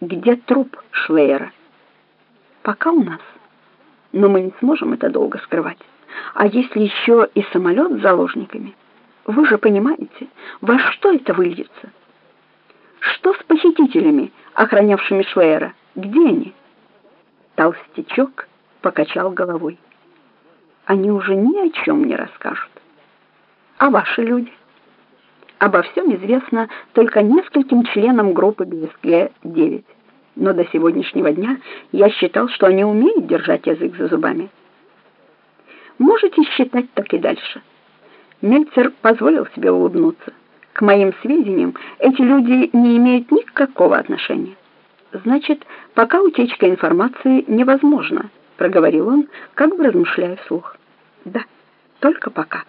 Где труп Шлейера? Пока у нас. Но мы не сможем это долго скрывать. А если еще и самолет с заложниками? Вы же понимаете, во что это выльется? Что с похитителями, охранявшими Шлейера? Где они? Толстячок покачал головой. Они уже ни о чем не расскажут. А ваши люди? Обо всем известно только нескольким членам группы ГСГ-9. Но до сегодняшнего дня я считал, что они умеют держать язык за зубами. Можете считать так и дальше. Мельцер позволил себе улыбнуться. К моим сведениям, эти люди не имеют никакого отношения. Значит, пока утечка информации невозможна, проговорил он, как бы размышляя вслух. Да, только пока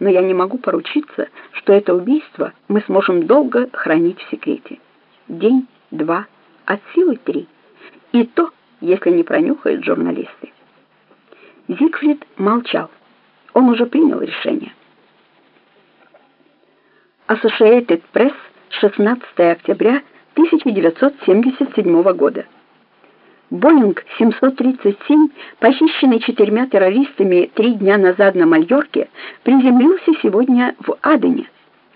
но я не могу поручиться, что это убийство мы сможем долго хранить в секрете. День, два, от силы три. И то, если не пронюхают журналисты. Зигфрид молчал. Он уже принял решение. Associated Press, 16 октября 1977 года. Боинг 737, похищенный четырьмя террористами три дня назад на Мальорке, приземлился сегодня в Адене.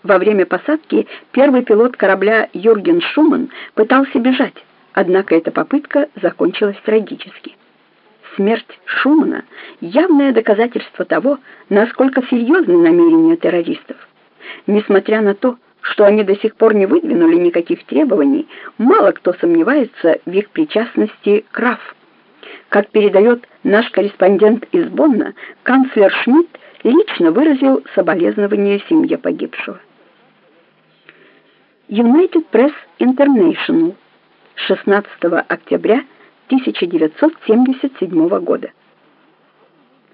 Во время посадки первый пилот корабля Юрген Шуман пытался бежать, однако эта попытка закончилась трагически. Смерть Шумана — явное доказательство того, насколько серьезны намерения террористов. Несмотря на то, что они до сих пор не выдвинули никаких требований, мало кто сомневается в их причастности к РАФ. Как передает наш корреспондент из Бонна, канцлер Шмидт лично выразил соболезнования семье погибшего. United Press International, 16 октября 1977 года.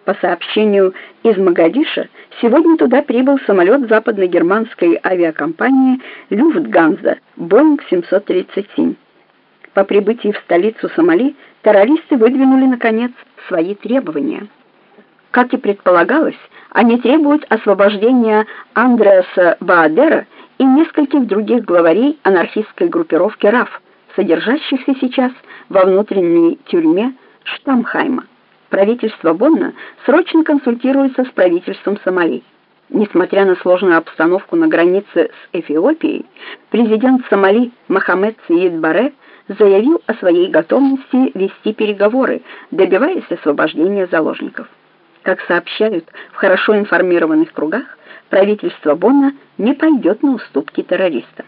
По сообщению из Магадиша, сегодня туда прибыл самолет западно-германской авиакомпании «Люфтганза» Боинг 737. По прибытии в столицу Сомали террористы выдвинули, наконец, свои требования. Как и предполагалось, они требуют освобождения Андреаса Баадера и нескольких других главарей анархистской группировки РАФ, содержащихся сейчас во внутренней тюрьме Штамхайма правительство Бонна срочно консультируется с правительством Сомали. Несмотря на сложную обстановку на границе с Эфиопией, президент Сомали Мохаммед Сиид Баре заявил о своей готовности вести переговоры, добиваясь освобождения заложников. Как сообщают в хорошо информированных кругах, правительство Бонна не пойдет на уступки террористам.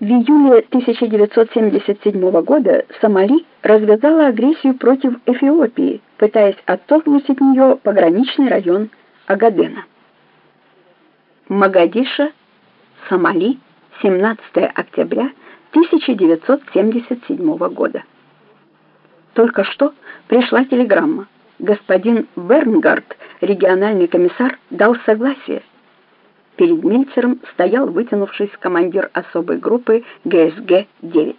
В июле 1977 года Сомали развязала агрессию против Эфиопии, пытаясь оттолкнуть от нее пограничный район Агадена. Магадиша, Сомали, 17 октября 1977 года. Только что пришла телеграмма. Господин Бернгард, региональный комиссар, дал согласие Перед Мельцером стоял, вытянувшись, командир особой группы ГСГ-9.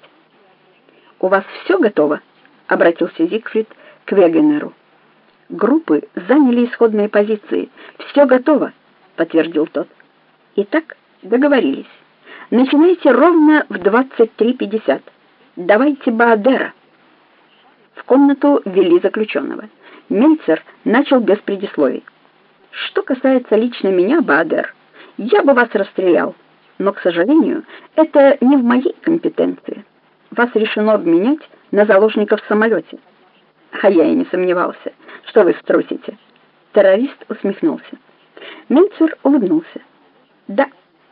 «У вас все готово?» — обратился Зигфрид к Вегенеру. «Группы заняли исходные позиции. Все готово», — подтвердил тот. «Итак, договорились. Начинайте ровно в 23.50. Давайте Баадера». В комнату ввели заключенного. Мельцер начал без предисловий. «Что касается лично меня, Баадер, я бы вас расстрелял, но, к сожалению, это не в моей компетенции. Вас решено обменять на заложников в самолете. А я и не сомневался, что вы струсите. Террорист усмехнулся. Мельцер улыбнулся. Да,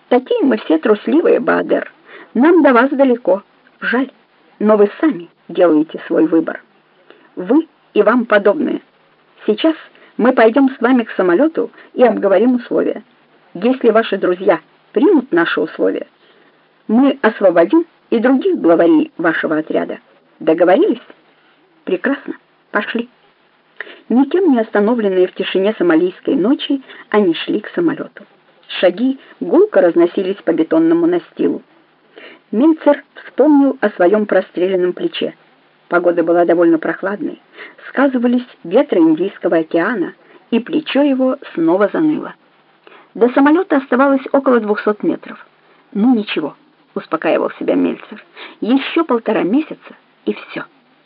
такие мы все трусливые, Баадер. Нам до вас далеко. Жаль, но вы сами делаете свой выбор. Вы и вам подобные. Сейчас мы пойдем с вами к самолету и обговорим условия. Если ваши друзья примут наши условия, мы освободим и других главарей вашего отряда. Договорились? Прекрасно. Пошли. Никем не остановленные в тишине сомалийской ночи, они шли к самолету. Шаги гулко разносились по бетонному настилу. Мельцер вспомнил о своем простреленном плече. Погода была довольно прохладной. Сказывались ветры Индийского океана, и плечо его снова заныло. До самолета оставалось около 200 метров. Ну ничего, успокаивал себя Мельцер. «Еще полтора месяца, и все».